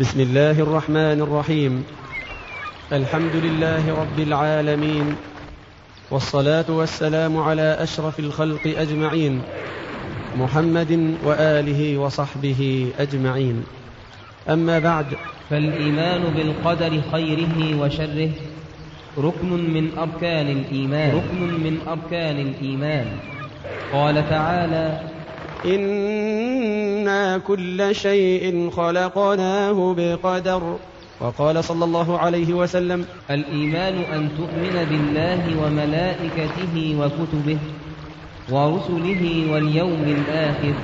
بسم الله الرحمن الرحيم. الحمد لله رب العالمين والصلاة والسلام على أشرف الخلق أجمعين محمد وآله وصحبه أجمعين. أما بعد فالإيمان بالقدر خيره وشره ركن من أركان الإيمان. ركن من أركان الإيمان. قال تعالى إنا كل شيء خلقناه بقدر. وقال صلى الله عليه وسلم الإيمان أن تؤمن بالله وملائكته وكتبه ورسله واليوم الآخر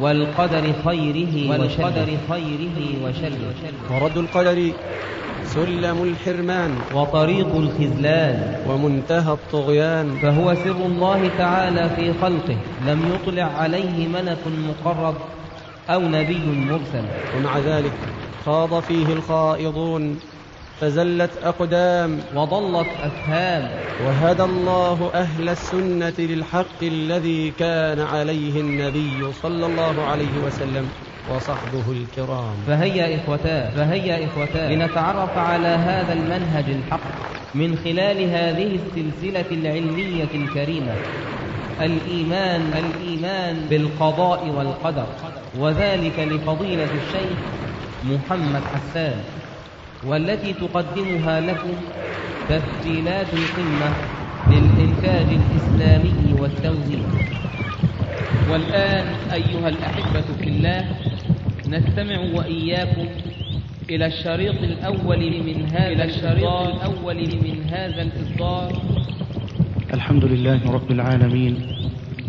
والقدر خيره والقدر خيره وشره. ورد القدر سلم الحرمان وطريق الخذلان. ومنتهى الطغيان. فهو سر الله تعالى في خلقه. لم يطلع عليه ملك مقرب أو نبي مرسل. ومع ذلك خاض فيه الخائضون. فزلت أقدام. وضلت أفهام. وهدى الله أهل السنة للحق الذي كان عليه النبي صلى الله عليه وسلم. وصحبه الكرام. فهيا إخوتاه فهيا إخوتاه لنتعرف على هذا المنهج الحق من خلال هذه السلسلة العلمية الكريمة. الإيمان الإيمان بالقضاء والقدر. وذلك لفضيلة الشيخ محمد حسان والتي تقدمها لكم تسجيلات القمة للإنتاج الإسلامي والتوزيع. والآن أيها الأحبة في الله نستمع وإياكم إلى الشريط الأول من هذا إلى الشريط الأول من هذا الإصدار الحمد لله رب العالمين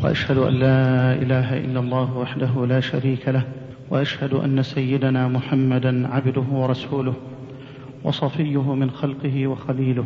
وأشهد أن لا إله إلا الله وحده لا شريك له وأشهد أن سيدنا محمدا عبده ورسوله وصفيه من خلقه وخليله.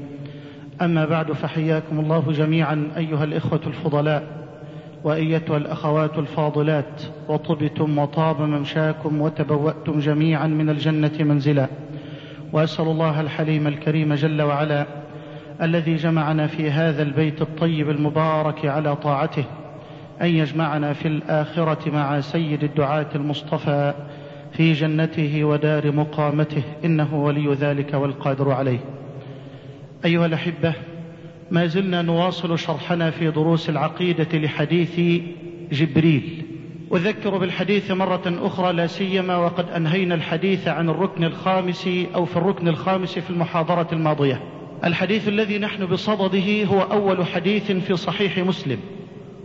أما بعد فحياكم الله جميعا أيها الإخوة الفضلاء وأيتها الأخوات الفاضلات وطبتم وطاب ممشاكم وتبوأتم جميعا من الجنة منزلا. وأسأل الله الحليم الكريم جل وعلا الذي جمعنا في هذا البيت الطيب المبارك على طاعته أن يجمعنا في الآخرة مع سيد الدعاة المصطفى في جنته ودار مقامته إنه ولي ذلك والقادر عليه. أيها الأحبة ما زلنا نواصل شرحنا في دروس العقيدة لحديث جبريل. أذكر بالحديث مرة أخرى لا سيما وقد أنهينا الحديث عن الركن الخامس أو في الركن الخامس في المحاضرة الماضية. الحديث الذي نحن بصدده هو أول حديث في صحيح مسلم.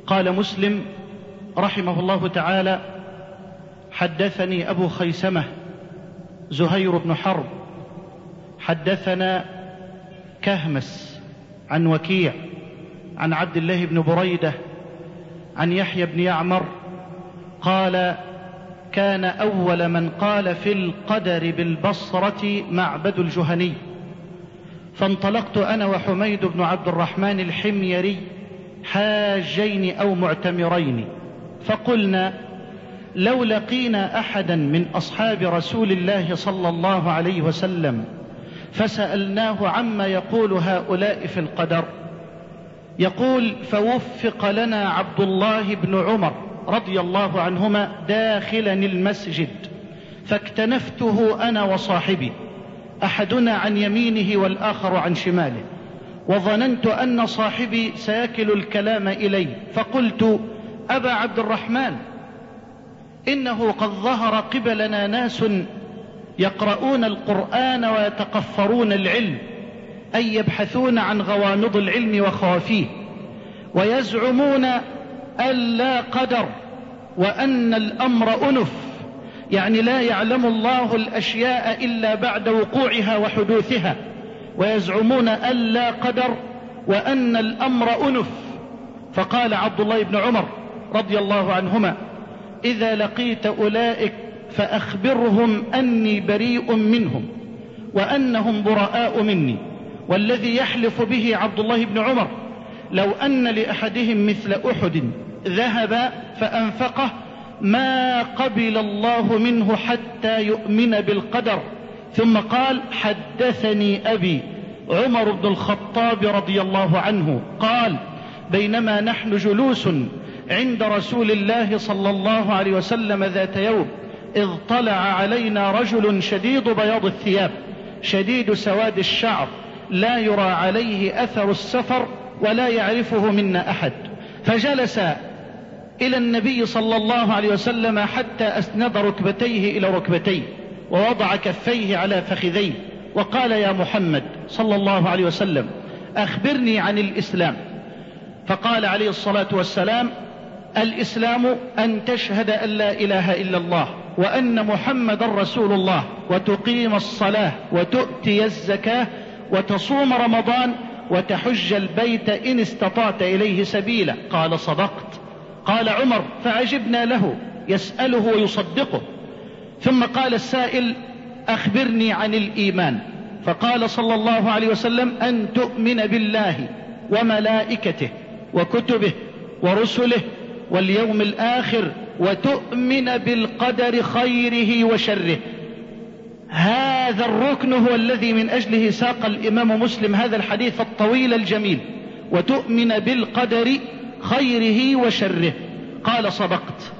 قال مسلم رحمه الله تعالى حدثني أبو خيسمة زهير بن حرب. حدثنا كهمس عن وكيع عن عبد الله بن بريدة عن يحيى بن يعمر قال كان أول من قال في القدر بالبصرة معبد الجهني. فانطلقت أنا وحميد بن عبد الرحمن الحميري حاجين أو معتمرين. فقلنا لو لقينا أحدا من أصحاب رسول الله صلى الله عليه وسلم فسألناه عما يقول هؤلاء في القدر. يقول فوفق لنا عبد الله بن عمر رضي الله عنهما داخلا المسجد فاكتنفته أنا وصاحبي أحدنا عن يمينه والآخر عن شماله وظننت أن صاحبي سيكل الكلام إلي فقلت أبا عبد الرحمن إنه قد ظهر قبلنا ناس يقرؤون القرآن ويتقفرون العلم أي يبحثون عن غوامض العلم وخوافيه ويزعمون أن لا قدر وأن الأمر أنف يعني لا يعلم الله الأشياء إلا بعد وقوعها وحدوثها ويزعمون أن لا قدر وأن الأمر أنف. فقال عبد الله بن عمر رضي الله عنهما إذا لقيت أولئك فأخبرهم أني بريء منهم وأنهم براء مني والذي يحلف به عبد الله بن عمر. لو أن لأحدهم مثل أحد ذهب فأنفقه ما قبل الله منه حتى يؤمن بالقدر. ثم قال حدثني أبي عمر بن الخطاب رضي الله عنه قال بينما نحن جلوس عند رسول الله صلى الله عليه وسلم ذات يوم إذ طلع علينا رجل شديد بياض الثياب شديد سواد الشعر لا يرى عليه أثر السفر ولا يعرفه منا أحد. فجلس إلى النبي صلى الله عليه وسلم حتى أسند ركبتيه إلى ركبتيه ووضع كفيه على فخذيه وقال يا محمد صلى الله عليه وسلم أخبرني عن الإسلام. فقال عليه الصلاة والسلام الإسلام أن تشهد أن لا إله إلا الله وأن محمد رسول الله وتقيم الصلاة وتؤتي الزكاة وتصوم رمضان وتحج البيت إن استطعت إليه سبيلا. قال صدقت. قال عمر فعجبنا له يسأله ويصدقه. ثم قال السائل أخبرني عن الإيمان. فقال صلى الله عليه وسلم أن تؤمن بالله وملائكته وكتبه ورسله واليوم الآخر وتؤمن بالقدر خيره وشره. هذا الركن هو الذي من أجله ساق الإمام مسلم هذا الحديث الطويل الجميل. وتؤمن بالقدر خيره وشره. قال صدقت.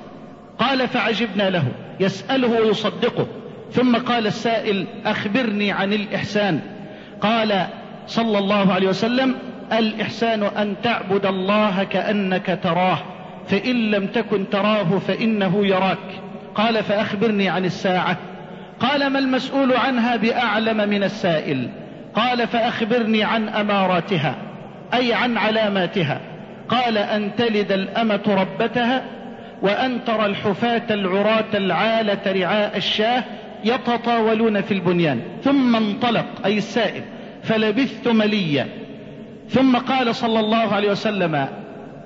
قال فعجبنا له. يسأله ويصدقه. ثم قال السائل أخبرني عن الإحسان. قال صلى الله عليه وسلم الإحسان أن تعبد الله كأنك تراه. فإن لم تكن تراه فإنه يراك. قال فأخبرني عن الساعة. قال ما المسؤول عنها بأعلم من السائل؟ قال فأخبرني عن أماراتها أي عن علاماتها. قال أن تلد الأمة ربتها وأن ترى الحفاة العراة العالة رعاء الشاه يتطاولون في البنيان. ثم انطلق أي السائل فلبثت مليا. ثم قال صلى الله عليه وسلم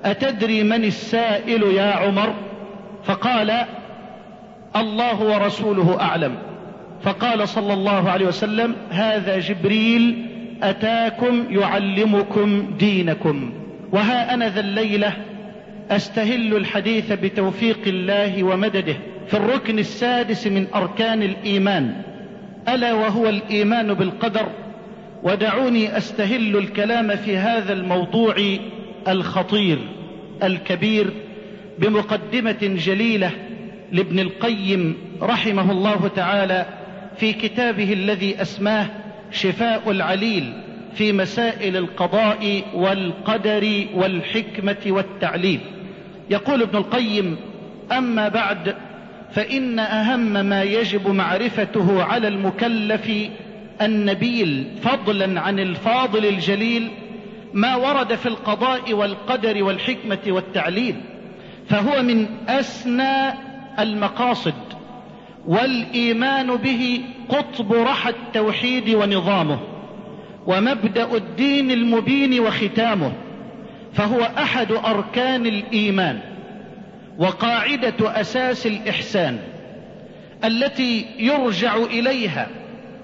أتدري من السائل يا عمر؟ فقال الله ورسوله أعلم. فقال صلى الله عليه وسلم هذا جبريل أتاكم يعلمكم دينكم. وها أنا ذا الليلة أستهل الحديث بتوفيق الله ومدده في الركن السادس من أركان الإيمان. ألا وهو الإيمان بالقدر؟ ودعوني أستهل الكلام في هذا الموضوع الخطير الكبير بمقدمة جليلة لابن القيم رحمه الله تعالى في كتابه الذي أسماه شفاء العليل في مسائل القضاء والقدر والحكمة والتعليل. يقول ابن القيم أما بعد فإن أهم ما يجب معرفته على المكلف النبيل فضلا عن الفاضل الجليل ما ورد في القضاء والقدر والحكمة والتعليل فهو من أسنى المقاصد والإيمان به قطب رحى التوحيد ونظامه ومبدأ الدين المبين وختامه فهو أحد أركان الإيمان وقاعدة أساس الإحسان التي يرجع إليها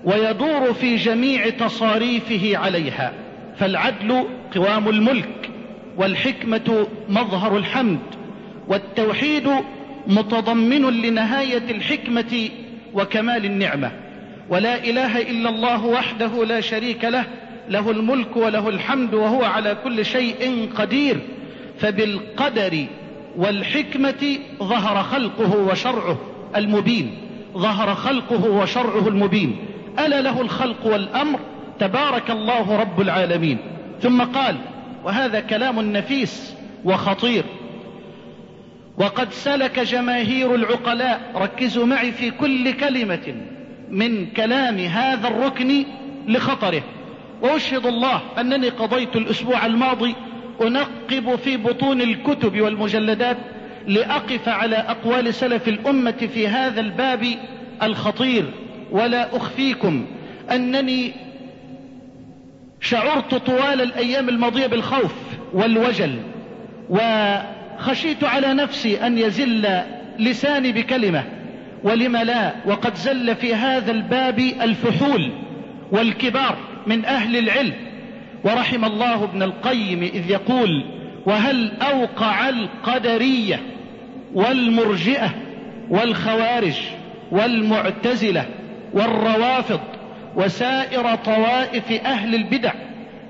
ويدور في جميع تصاريفه عليها فالعدل قوام الملك والحكمة مظهر الحمد والتوحيد متضمن لنهاية الحكمة وكمال النعمة. ولا إله إلا الله وحده لا شريك له له الملك وله الحمد وهو على كل شيء قدير. فبالقدر والحكمة ظهر خلقه وشرعه المبين ظهر خلقه وشرعه المبين. ألا له الخلق والأمر؟ تبارك الله رب العالمين. ثم قال وهذا كلام نفيس وخطير. وقد سلك جماهير العقلاء ركزوا معي في كل كلمة من كلام هذا الركن لخطره. وأشهد الله أنني قضيت الأسبوع الماضي أنقب في بطون الكتب والمجلدات لأقف على أقوال سلف الأمة في هذا الباب الخطير. ولا أخفيكم أنني شعرت طوال الأيام الماضية بالخوف والوجل وخشيت على نفسي أن يزل لساني بكلمة ولم لا؟ وقد زل في هذا الباب الفحول والكبار من أهل العلم. ورحم الله ابن القيم إذ يقول وهل أوقع القدرية والمرجئة والخوارج والمعتزلة والروافض وسائر طوائف أهل البدع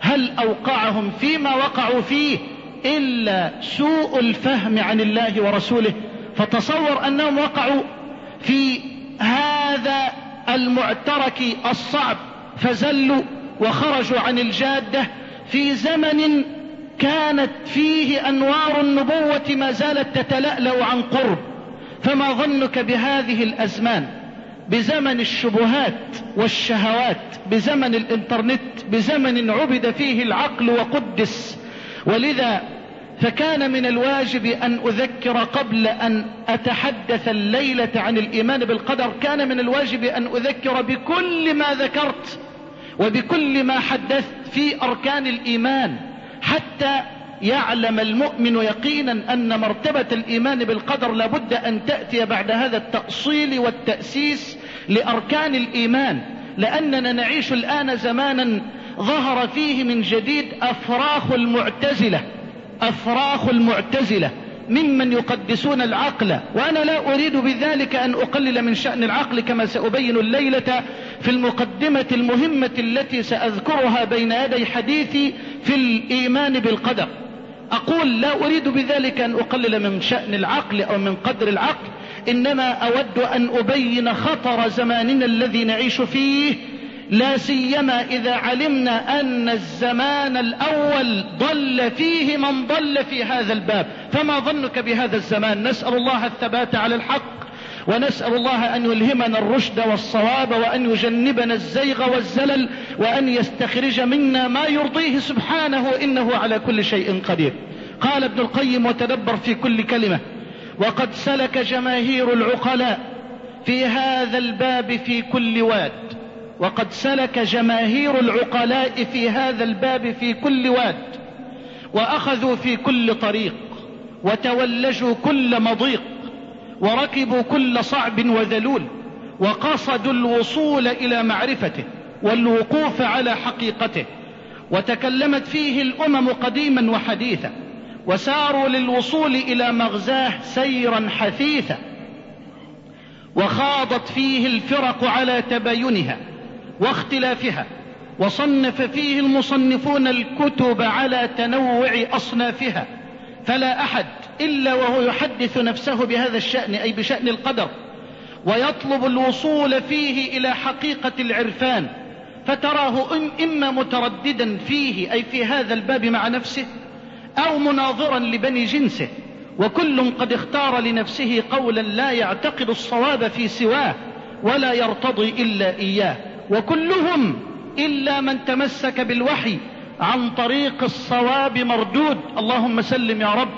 هل أوقعهم فيما وقعوا فيه إلا سوء الفهم عن الله ورسوله؟ فتصور أنهم وقعوا في هذا المعترك الصعب فزلوا وخرجوا عن الجادة في زمن كانت فيه أنوار النبوة ما زالت تتلألأ عن قرب. فما ظنك بهذه الأزمان؟ بزمن الشبهات والشهوات بزمن الإنترنت بزمن عبد فيه العقل وقدس. ولذا فكان من الواجب أن أذكر قبل أن أتحدث الليلة عن الإيمان بالقدر كان من الواجب أن أذكر بكل ما ذكرت وبكل ما حدثت في أركان الإيمان حتى يعلم المؤمن يقينا أن مرتبة الإيمان بالقدر لابد أن تأتي بعد هذا التأصيل والتأسيس لأركان الإيمان لأننا نعيش الآن زمانا ظهر فيه من جديد أفراخ المعتزلة أفراخ المعتزلة ممن يقدسون العقل وأنا لا أريد بذلك أن أقلل من شأن العقل كما سأبين الليلة في المقدمة المهمة التي سأذكرها بين يدي حديثي في الإيمان بالقدر. أقول لا أريد بذلك أن أقلل من شأن العقل أو من قدر العقل إنما أود أن أبين خطر زماننا الذي نعيش فيه لا سيما إذا علمنا أن الزمان الأول ضل فيه من ضل في هذا الباب. فما ظنك بهذا الزمان؟ نسأل الله الثبات على الحق ونسأل الله أن يلهمنا الرشد والصواب وأن يجنبنا الزيغ والزلل وأن يستخرج منا ما يرضيه سبحانه إنه على كل شيء قدير. قال ابن القيم وتدبر في كل كلمة. وقد سلك جماهير العقلاء في هذا الباب في كل واد. وقد سلك جماهير العقلاء في هذا الباب في كل واد. وأخذوا في كل طريق. وتولجوا كل مضيق. وركبوا كل صعب وذلول. وقصدوا الوصول إلى معرفته والوقوف على حقيقته. وتكلمت فيه الأمم قديما وحديثا. وساروا للوصول إلى مغزاه سيرا حثيثا وخاضت فيه الفرق على تباينها واختلافها وصنف فيه المصنفون الكتب على تنوع أصنافها فلا أحد إلا وهو يحدث نفسه بهذا الشأن أي بشأن القدر ويطلب الوصول فيه إلى حقيقة العرفان فتراه إما مترددا فيه أي في هذا الباب مع نفسه أو مناظرا لبني جنسه وكل قد اختار لنفسه قولا لا يعتقد الصواب في سواه ولا يرتضي إلا إياه. وكلهم إلا من تمسك بالوحي عن طريق الصواب مردود. اللهم سلم يا رب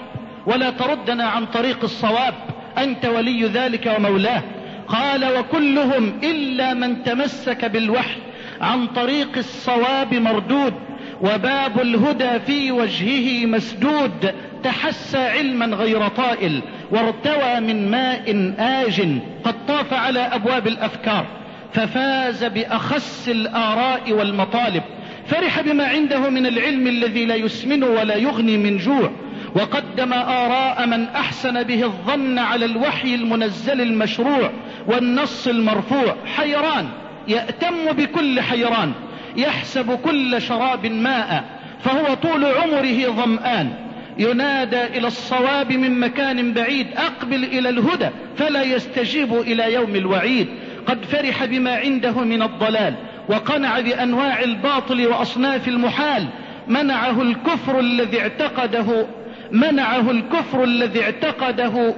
ولا تردنا عن طريق الصواب. أنت ولي ذلك ومولاه. قال وكلهم إلا من تمسك بالوحي عن طريق الصواب مردود. وباب الهدى في وجهه مسدود تحسى علما غير طائل وارتوى من ماء آج قد طاف على أبواب الأفكار ففاز بأخس الآراء والمطالب فرح بما عنده من العلم الذي لا يسمن ولا يغني من جوع وقدم آراء من أحسن به الظن على الوحي المنزل المشروع والنص المرفوع حيران يأتم بكل حيران. يحسب كل شراب ماء فهو طول عمره ظمآن. ينادى إلى الصواب من مكان بعيد أقبل إلى الهدى فلا يستجيب إلى يوم الوعيد. قد فرح بما عنده من الضلال وقنع بأنواع الباطل وأصناف المحال. منعه الكفر الذي اعتقده منعه الكفر الذي اعتقده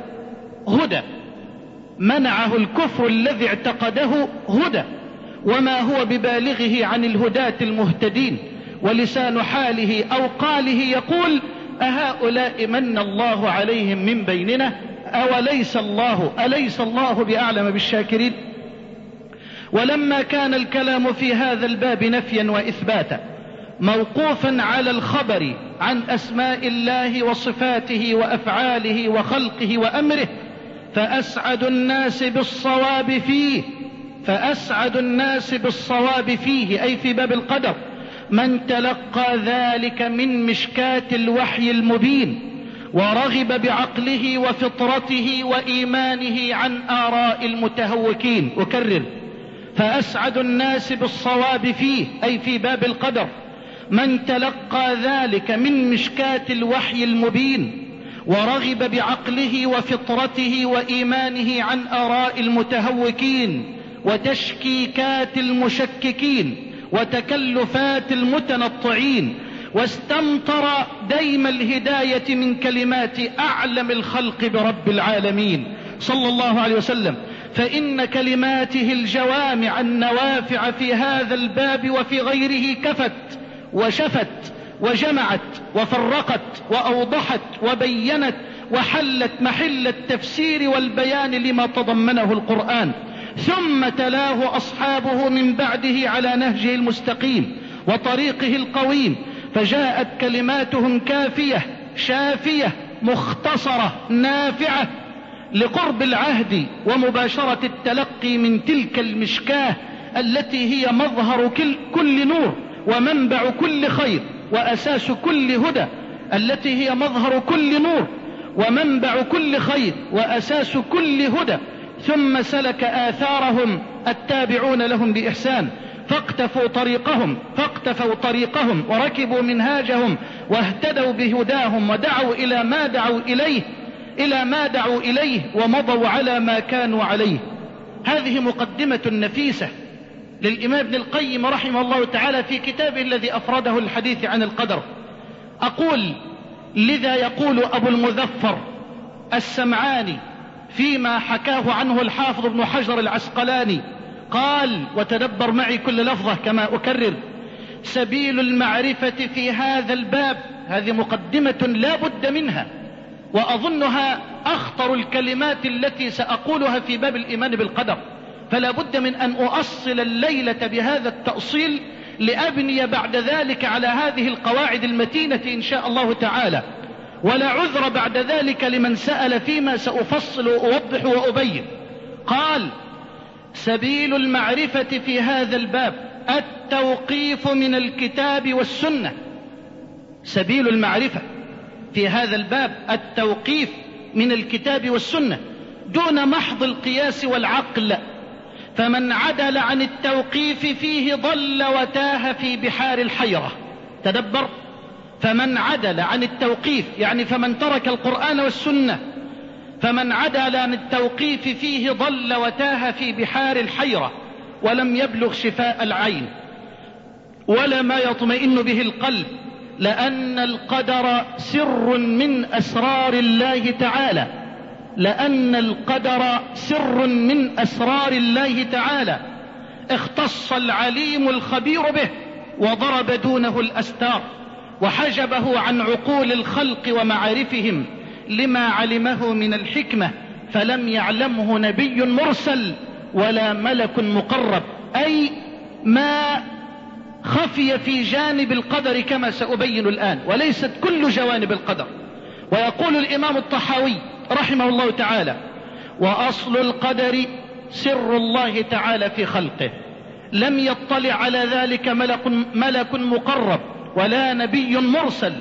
هدى. منعه الكفر الذي اعتقده هدى. وما هو ببالغه عن الهداة المهتدين ولسان حاله أو قاله يقول أهؤلاء من الله عليهم من بيننا؟ أوليس الله أليس الله بأعلم بالشاكرين؟ ولما كان الكلام في هذا الباب نفيا وإثباتا موقوفا على الخبر عن أسماء الله وصفاته وأفعاله وخلقه وأمره فأسعد الناس بالصواب فيه فأسعد الناس بالصواب فيه أي في باب القدر. من تلقى ذلك من مشكاة الوحي المبين ورغب بعقله وفطرته وإيمانه عن آراء المتهوكين. أكرر. فأسعد الناس بالصواب فيه أي في باب القدر. من تلقى ذلك من مشكاة الوحي المبين ورغب بعقله وفطرته وإيمانه عن آراء المتهوكين. وتشكيكات المشككين وتكلفات المتنطعين واستمطر ديم الهداية من كلمات أعلم الخلق برب العالمين صلى الله عليه وسلم. فإن كلماته الجوامع النوافع في هذا الباب وفي غيره كفت وشفت وجمعت وفرقت وأوضحت وبينت وحلت محل التفسير والبيان لما تضمنه القرآن. ثم تلاه أصحابه من بعده على نهجه المستقيم وطريقه القويم فجاءت كلماتهم كافية شافية مختصرة نافعة لقرب العهد ومباشرة التلقي من تلك المشكاة التي هي مظهر كل نور ومنبع كل خير وأساس كل هدى التي هي مظهر كل نور ومنبع كل خير وأساس كل هدى. ثم سلك آثارهم التابعون لهم بإحسان. فاقتفوا طريقهم فاقتفوا طريقهم وركبوا منهاجهم واهتدوا بهداهم ودعوا إلى ما دعوا إليه إلى ما دعوا إليه ومضوا على ما كانوا عليه. هذه مقدمة نفيسة للإمام ابن القيم رحمه الله تعالى في كتابه الذي أفرده الحديث عن القدر. أقول لذا يقول أبو المذفر السمعاني فيما حكاه عنه الحافظ ابن حجر العسقلاني. قال وتدبر معي كل لفظة كما أكرر. سبيل المعرفة في هذا الباب هذه مقدمة لا بد منها وأظنها أخطر الكلمات التي سأقولها في باب الإيمان بالقدر. فلا بد من أن أؤصل الليلة بهذا التأصيل لأبني بعد ذلك على هذه القواعد المتينة إن شاء الله تعالى. ولا عذر بعد ذلك لمن سأل فيما سأفصل وأوضح وأبين. قال سبيل المعرفة في هذا الباب التوقيف من الكتاب والسنة. سبيل المعرفة في هذا الباب التوقيف من الكتاب والسنة دون محض القياس والعقل. فمن عدل عن التوقيف فيه ضل وتاه في بحار الحيرة. تدبر. فمن عدل عن التوقيف يعني فمن ترك القرآن والسنة فمن عدل عن التوقيف فيه ضل وتاه في بحار الحيرة ولم يبلغ شفاء العين ولا ما يطمئن به القلب لأن القدر سر من أسرار الله تعالى لأن القدر سر من أسرار الله تعالى. اختص العليم الخبير به وضرب دونه الأستار. وحجبه عن عقول الخلق ومعارفهم لما علمه من الحكمة فلم يعلمه نبي مرسل ولا ملك مقرب. أي ما خفي في جانب القدر كما سأبين الآن وليست كل جوانب القدر. ويقول الإمام الطحاوي رحمه الله تعالى وأصل القدر سر الله تعالى في خلقه. لم يطلع على ذلك ملك, ملك مقرب. ولا نبي مرسل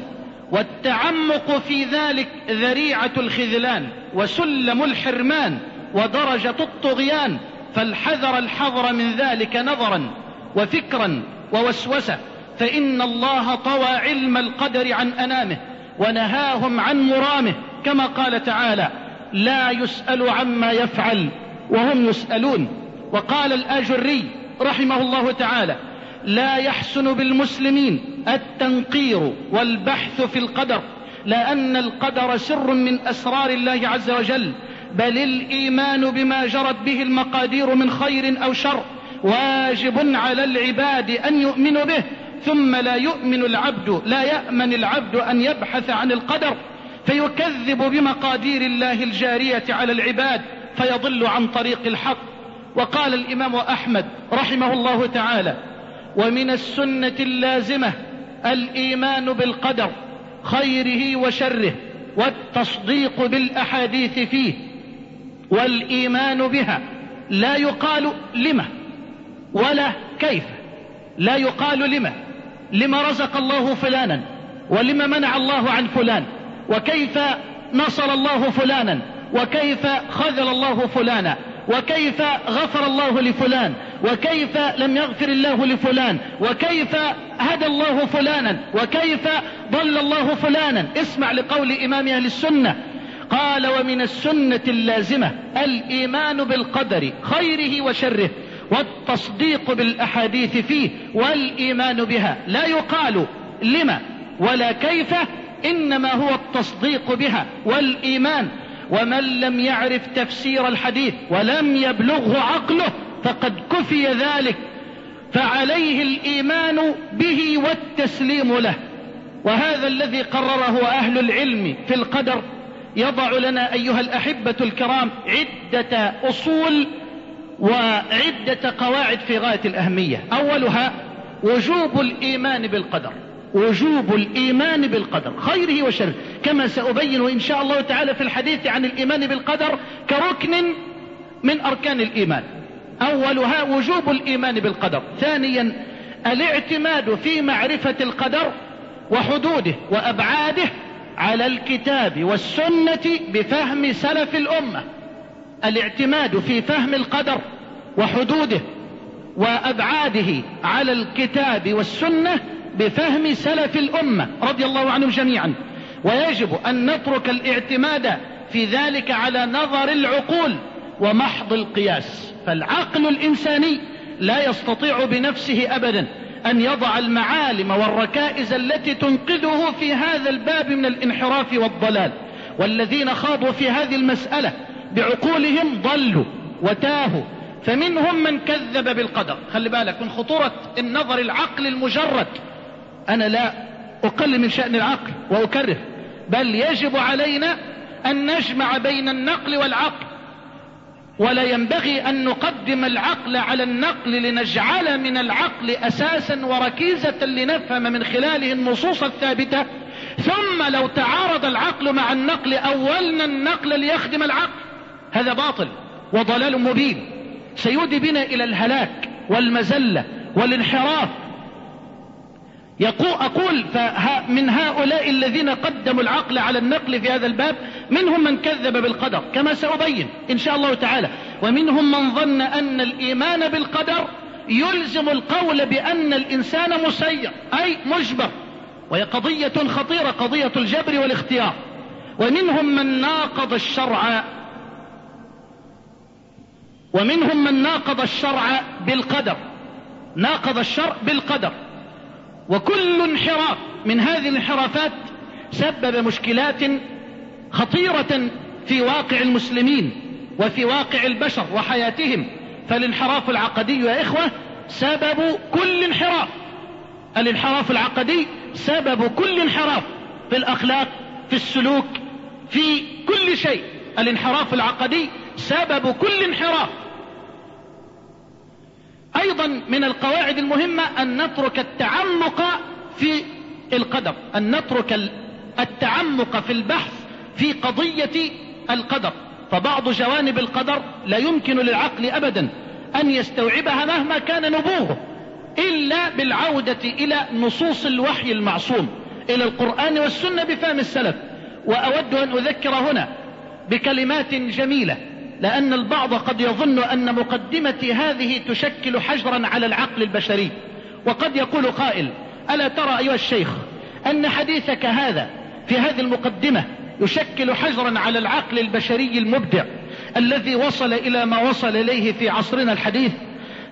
والتعمق في ذلك ذريعة الخذلان وسلم الحرمان ودرجة الطغيان فالحذر الحذر من ذلك نظرا وفكرا ووسوسة. فإن الله طوى علم القدر عن أنامه ونهاهم عن مرامه كما قال تعالى لا يسأل عما يفعل وهم يسألون وقال الآجري رحمه الله تعالى لا يحسن بالمسلمين التنقير والبحث في القدر لأن القدر سر من أسرار الله عز وجل بل الإيمان بما جرت به المقادير من خير أو شر واجب على العباد أن يؤمنوا به ثم لا يؤمن العبد لا يأمن العبد أن يبحث عن القدر فيكذب بمقادير الله الجارية على العباد فيضل عن طريق الحق. وقال الإمام أحمد رحمه الله تعالى ومن السنة اللازمة الإيمان بالقدر خيره وشره والتصديق بالأحاديث فيه والإيمان بها. لا يقال لما ولا كيف. لا يقال لما. لما رزق الله فلانا ولما منع الله عن فلان وكيف نصر الله فلانا وكيف خذل الله فلانا وكيف غفر الله لفلان وكيف لم يغفر الله لفلان؟ وكيف هدى الله فلانا؟ وكيف ضل الله فلانا؟ اسمع لقول إمام أهل السنة. قال ومن السنة اللازمة الإيمان بالقدر خيره وشره والتصديق بالأحاديث فيه والإيمان بها. لا يقال لما ولا كيف إنما هو التصديق بها والإيمان. ومن لم يعرف تفسير الحديث ولم يبلغه عقله فقد كفي ذلك فعليه الإيمان به والتسليم له. وهذا الذي قرره أهل العلم في القدر يضع لنا أيها الأحبة الكرام عدة أصول وعدة قواعد في غاية الأهمية. أولها وجوب الإيمان بالقدر وجوب الإيمان بالقدر خيره وشره. كما سأبين إن شاء الله تعالى في الحديث عن الإيمان بالقدر كركن من أركان الإيمان. أولها وجوب الإيمان بالقدر. ثانيا الاعتماد في معرفة القدر وحدوده وأبعاده على الكتاب والسنة بفهم سلف الأمة. الاعتماد في فهم القدر وحدوده وأبعاده على الكتاب والسنة بفهم سلف الأمة رضي الله عنهم جميعا. ويجب أن نترك الاعتماد في ذلك على نظر العقول ومحض القياس. فالعقل الإنساني لا يستطيع بنفسه أبدا أن يضع المعالم والركائز التي تنقذه في هذا الباب من الانحراف والضلال. والذين خاضوا في هذه المسألة بعقولهم ضلوا وتاهوا. فمنهم من كذب بالقدر. خلي بالك من خطورة النظر العقل المجرد. أنا لا أقل من شأن العقل وأكرر. بل يجب علينا أن نجمع بين النقل والعقل. ولا ينبغي أن نقدم العقل على النقل لنجعل من العقل أساسا وركيزة لنفهم من خلاله النصوص الثابتة. ثم لو تعارض العقل مع النقل أولنا النقل ليخدم العقل. هذا باطل وضلال مبين. سيودي بنا إلى الهلاك والمزلة والانحراف. يقول أقول من هؤلاء الذين قدموا العقل على النقل في هذا الباب منهم من كذب بالقدر كما سأبين إن شاء الله تعالى. ومنهم من ظن أن الإيمان بالقدر يلزم القول بأن الإنسان مسير أي مجبر. وهي قضية خطيرة قضية الجبر والاختيار. ومنهم من ناقض الشرع. ومنهم من ناقض الشرع بالقدر. ناقض الشرع بالقدر. وكل انحراف من هذه الانحرافات سبب مشكلات خطيرة في واقع المسلمين وفي واقع البشر وحياتهم. فالانحراف العقدي يا إخوة سبب كل انحراف. الانحراف العقدي سبب كل انحراف في الأخلاق في السلوك في كل شيء. الانحراف العقدي سبب كل انحراف. أيضا من القواعد المهمة أن نترك التعمق في القدر أن نترك التعمق في البحث في قضية القدر. فبعض جوانب القدر لا يمكن للعقل ابدا أن يستوعبها مهما كان نبوغه إلا بالعودة إلى نصوص الوحي المعصوم إلى القرآن والسنة بفهم السلف. وأود أن أذكر هنا بكلمات جميلة لأن البعض قد يظن أن مقدمتي هذه تشكل حجرا على العقل البشري. وقد يقول قائل ألا ترى أيها الشيخ أن حديثك هذا في هذه المقدمة يشكل حجرا على العقل البشري المبدع الذي وصل إلى ما وصل إليه في عصرنا الحديث.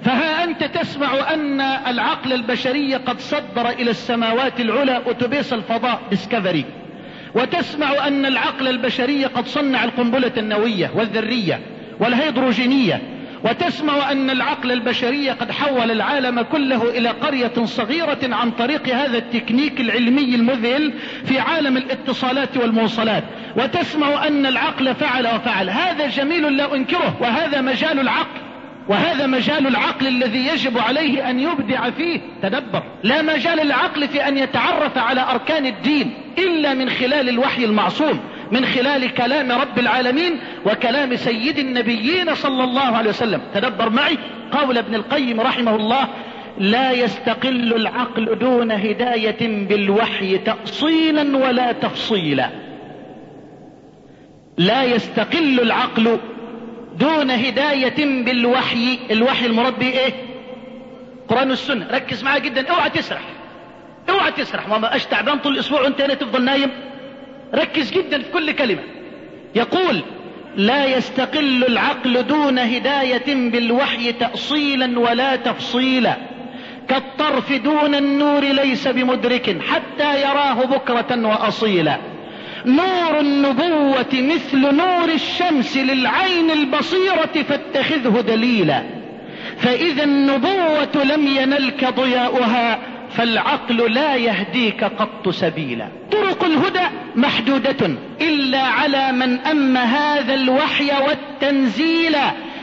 فها أنت تسمع أن العقل البشري قد صدر إلى السماوات العلى أتوبيس الفضاء ديسكفري وتسمع أن العقل البشري قد صنع القنبلة النووية والذرية والهيدروجينية وتسمع أن العقل البشري قد حول العالم كله إلى قرية صغيرة عن طريق هذا التكنيك العلمي المذهل في عالم الاتصالات والموصلات وتسمع أن العقل فعل وفعل. هذا جميل لا أنكره وهذا مجال العقل. وهذا مجال العقل الذي يجب عليه أن يبدع فيه. تدبر. لا مجال العقل في أن يتعرف على أركان الدين إلا من خلال الوحي المعصوم. من خلال كلام رب العالمين وكلام سيد النبيين صلى الله عليه وسلم. تدبر معي. قول ابن القيم رحمه الله لا يستقل العقل دون هداية بالوحي تأصيلا ولا تفصيلا. لا يستقل العقل دون هداية بالوحي. الوحي المربي إيه؟ قرآن السنة ركز معايا جدا. اوعى تسرح. اوعى تسرح. ما بقاش تعبان طول الأسبوع وأنت هنا تفضل نايم. ركز جدا في كل كلمة. يقول لا يستقل العقل دون هداية بالوحي تأصيلا ولا تفصيلا. كالطرف دون النور ليس بمدرك حتى يراه بكرة وأصيلا. نور النبوة مثل نور الشمس للعين البصيرة فاتخذه دليلا. فإذا النبوة لم ينلك ضياؤها فالعقل لا يهديك قط سبيلا. طرق الهدى محدودة إلا على من أم هذا الوحي والتنزيل.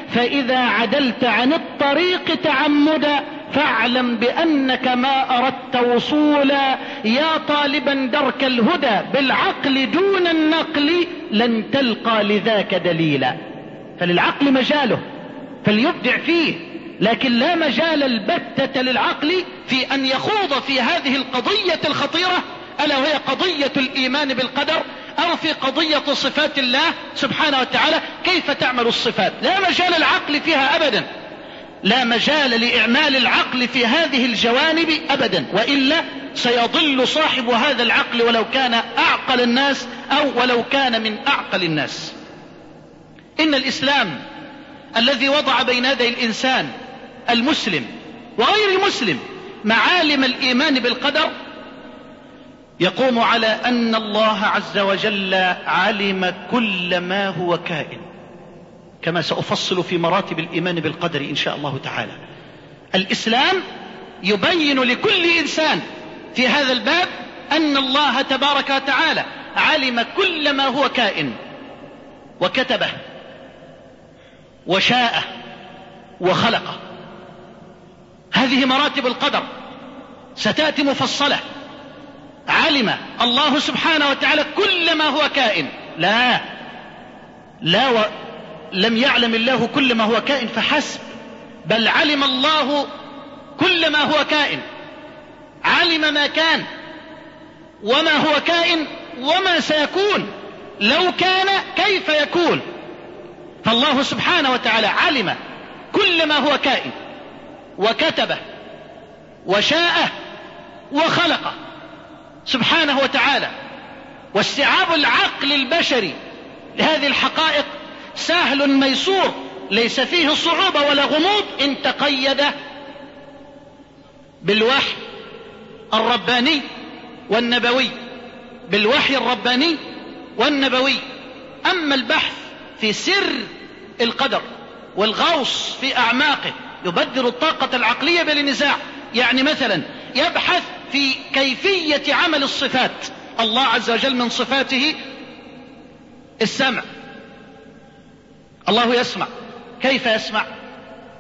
فإذا عدلت عن الطريق تعمدا فاعلم بأنك ما أردت وصولا. يا طالبا درك الهدى بالعقل دون النقل لن تلقى لذاك دليلا. فللعقل مجاله فليبدع فيه. لكن لا مجال البتة للعقل في أن يخوض في هذه القضية الخطيرة ألا وهي قضية الإيمان بالقدر أو في قضية صفات الله سبحانه وتعالى كيف تعمل الصفات؟ لا مجال العقل فيها أبدا. لا مجال لإعمال العقل في هذه الجوانب أبدا. وإلا سيضل صاحب هذا العقل ولو كان أعقل الناس أو ولو كان من أعقل الناس. إن الإسلام الذي وضع بين يدي الإنسان المسلم وغير المسلم معالم الإيمان بالقدر يقوم على أن الله عز وجل علم كل ما هو كائن كما سأفصل في مراتب الإيمان بالقدر إن شاء الله تعالى. الإسلام يبين لكل إنسان في هذا الباب أن الله تبارك وتعالى علم كل ما هو كائن وكتبه وشاءه وخلقه. هذه مراتب القدر. ستأتي مفصلة. علم الله سبحانه وتعالى كل ما هو كائن. لا. لا و... لم يعلم الله كل ما هو كائن فحسب. بل علم الله كل ما هو كائن. علم ما كان وما هو كائن وما سيكون. لو كان كيف يكون. فالله سبحانه وتعالى علم كل ما هو كائن. وكتبه وشاءه وخلقه سبحانه وتعالى. واستيعاب العقل البشري لهذه الحقائق سهل ميسور ليس فيه صعوبة ولا غموض إن تقيد بالوحي الرباني والنبوي بالوحي الرباني والنبوي. أما البحث في سر القدر والغوص في أعماقه يبدل الطاقة العقلية بالنزاع يعني مثلا يبحث في كيفية عمل الصفات. الله عز وجل من صفاته السمع. الله يسمع. كيف يسمع؟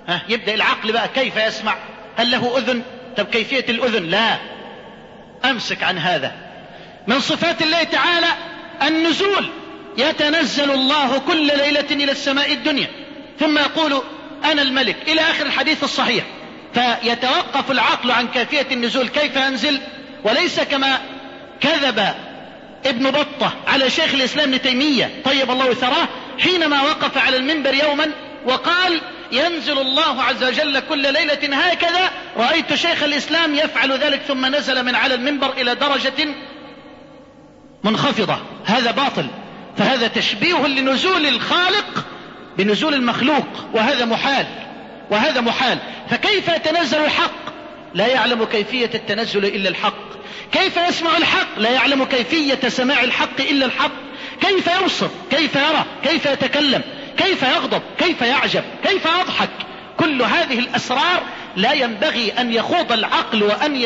ها يبدأ العقل بقى كيف يسمع؟ هل له أذن؟ طب كيفية الأذن؟ لا. أمسك عن هذا. من صفات الله تعالى النزول. يتنزل الله كل ليلة إلى السماء الدنيا. ثم يقول أنا الملك. إلى آخر الحديث الصحيح. فيتوقف العقل عن كيفية النزول. كيف ينزل؟ وليس كما كذب ابن بطة على شيخ الإسلام ابن تيمية طيب الله ثراه حينما وقف على المنبر يوما وقال ينزل الله عز وجل كل ليلة هكذا. رأيت شيخ الإسلام يفعل ذلك ثم نزل من على المنبر إلى درجة منخفضة. هذا باطل. فهذا تشبيه لنزول الخالق بنزول المخلوق وهذا محال وهذا محال. فكيف يتنزل الحق؟ لا يعلم كيفية التنزل إلا الحق. كيف يسمع الحق؟ لا يعلم كيفية سماع الحق إلا الحق. كيف يبصر؟ كيف يرى؟ كيف يتكلم؟ كيف يغضب؟ كيف يعجب؟ كيف يضحك؟ كل هذه الأسرار لا ينبغي أن يخوض العقل وأن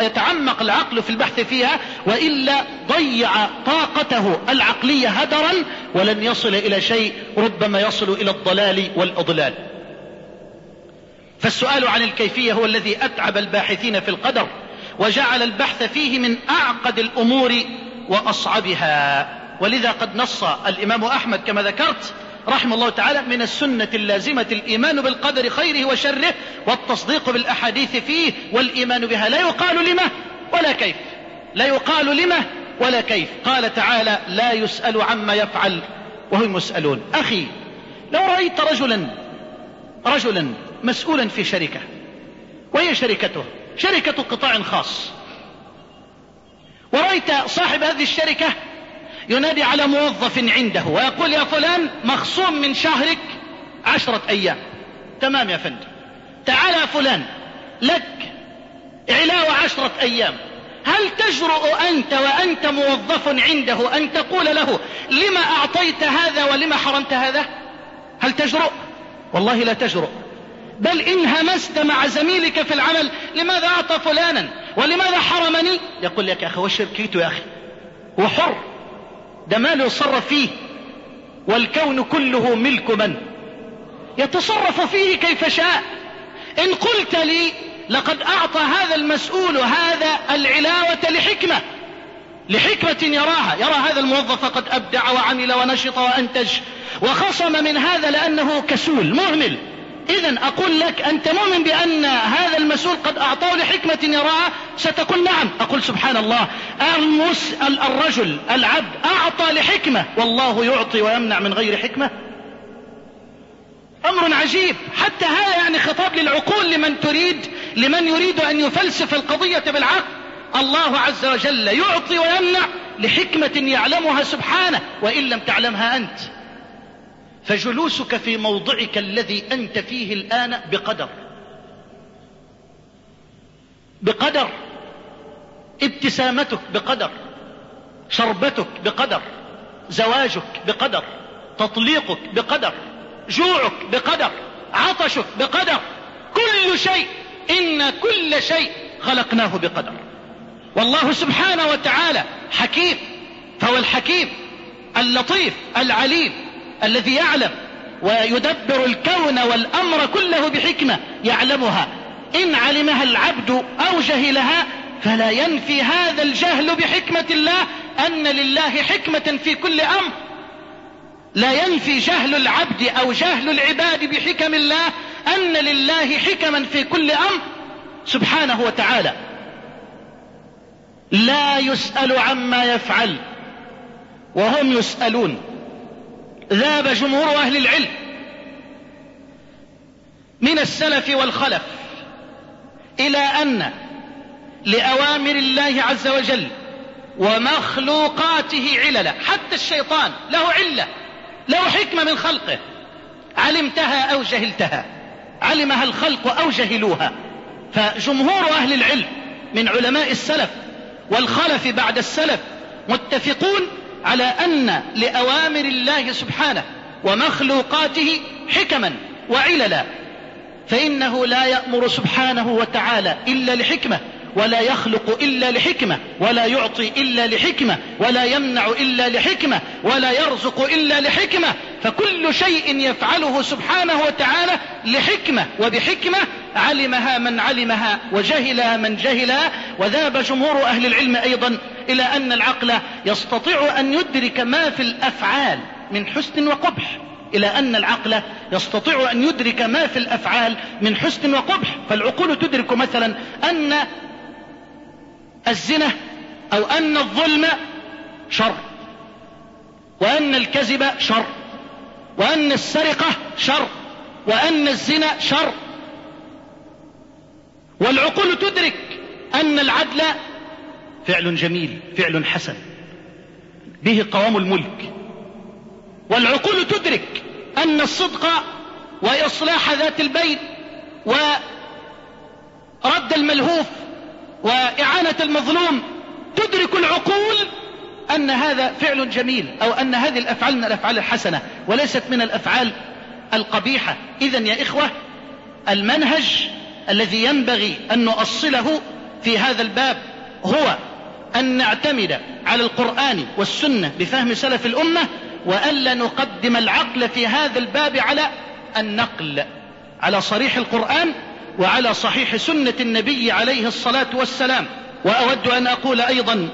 يتعمق العقل في البحث فيها وإلا ضيع طاقته العقلية هدرا ولن يصل إلى شيء ربما يصل إلى الضلال والأضلال. فالسؤال عن الكيفية هو الذي أتعب الباحثين في القدر وجعل البحث فيه من أعقد الأمور وأصعبها. ولذا قد نص الإمام أحمد كما ذكرت رحمه الله تعالى من السنة اللازمة الإيمان بالقدر خيره وشره والتصديق بالأحاديث فيه والإيمان بها. لا يقال لما ولا كيف. لا يقال لما ولا كيف. قال تعالى لا يسأل عما يفعل وهم يسألون. أخي لو رأيت رجلا رجلا مسؤولا في شركة وهي شركته شركة قطاع خاص ورأيت صاحب هذه الشركة ينادي على موظف عنده ويقول يا فلان مخصوم من شهرك عشرة أيام. تمام يا فندم. تعال يا فلان لك علاوة عشرة أيام. هل تجرؤ أنت وأنت موظف عنده أن تقول له لما أعطيت هذا ولما حرمت هذا؟ هل تجرؤ؟ والله لا تجرؤ. بل إن همست مع زميلك في العمل لماذا أعطى فلانا؟ ولماذا حرمني؟ يقول لك يا أخي هو شركيته يا أخي؟ هو حر. ده ماله يتصرف فيه والكون كله ملك من؟ يتصرف فيه كيف شاء. إن قلت لي لقد أعطى هذا المسؤول هذا العلاوة لحكمة. لحكمة يراها. يرى هذا الموظف قد أبدع وعمل ونشط وأنتج وخصم من هذا لأنه كسول مهمل. إذا أقول لك أنت مؤمن بأن هذا المسؤول قد أعطاه لحكمة يراها ستقول نعم. أقول سبحان الله. الرجل العبد أعطى لحكمة. والله يعطي ويمنع من غير حكمة. أمر عجيب. حتى هذا يعني خطاب للعقول لمن تريد لمن يريد أن يفلسف القضية بالعقل الله عز وجل يعطي ويمنع لحكمة يعلمها سبحانه وإن لم تعلمها أنت. فجلوسك في موضعك الذي أنت فيه الآن بقدر. بقدر. ابتسامتك بقدر. شربتك بقدر. زواجك بقدر. تطليقك بقدر. جوعك بقدر. عطشك بقدر. كل شيء. إن كل شيء خلقناه بقدر. والله سبحانه وتعالى حكيم. فهو الحكيم. اللطيف. العليم. الذي يعلم ويدبر الكون والأمر كله بحكمة يعلمها. إن علمها العبد أو جهلها فلا ينفي هذا الجهل بحكمة الله أن لله حكمة في كل أمر. لا ينفي جهل العبد أو جهل العباد بحكم الله أن لله حكما في كل أمر. سبحانه وتعالى لا يسأل عما يفعل وهم يسألون. ذاب جمهور أهل العلم من السلف والخلف إلى أن لأوامر الله عز وجل ومخلوقاته عللا حتى الشيطان له علة له حكمة من خلقه. علمتها أو جهلتها؟ علمها الخلق أو جهلوها؟ فجمهور أهل العلم من علماء السلف والخلف بعد السلف متفقون على أن لأوامر الله سبحانه ومخلوقاته حكما وعللا فإنه لا يأمر سبحانه وتعالى إلا لحكمة. ولا يخلق إلا لحكمة ولا يعطي إلا لحكمة ولا يمنع إلا لحكمة ولا يرزق إلا لحكمة. فكل شيء يفعله سبحانه وتعالى لحكمة وبحكمة علمها من علمها وجهلها من جهلها وذهب جمهور أهل العلم أيضا إلى أن العقل يستطيع أن يدرك ما في الأفعال من حسن وقبح. إلى أن العقل يستطيع أن يدرك ما في الأفعال من حسن وقبح. فالعقول تدرك مثلا أن الزنا أو أن الظلم شر وأن الكذب شر وأن السرقة شر وأن الزنا شر. والعقول تدرك أن العدل فعل جميل فعل حسن به قوام الملك. والعقول تدرك أن الصدق وإصلاح ذات البين ورد الملهوف وإعانة المظلوم تدرك العقول أن هذا فعل جميل أو أن هذه الأفعال من الأفعال الحسنة وليست من الأفعال القبيحة. إذا يا إخوة المنهج الذي ينبغي أن نؤصله في هذا الباب هو أن نعتمد على القرآن والسنة بفهم سلف الأمة وألا نقدم العقل في هذا الباب على النقل على صريح القرآن وعلى صحيح سنة النبي عليه الصلاة والسلام. وأود أن أقول أيضا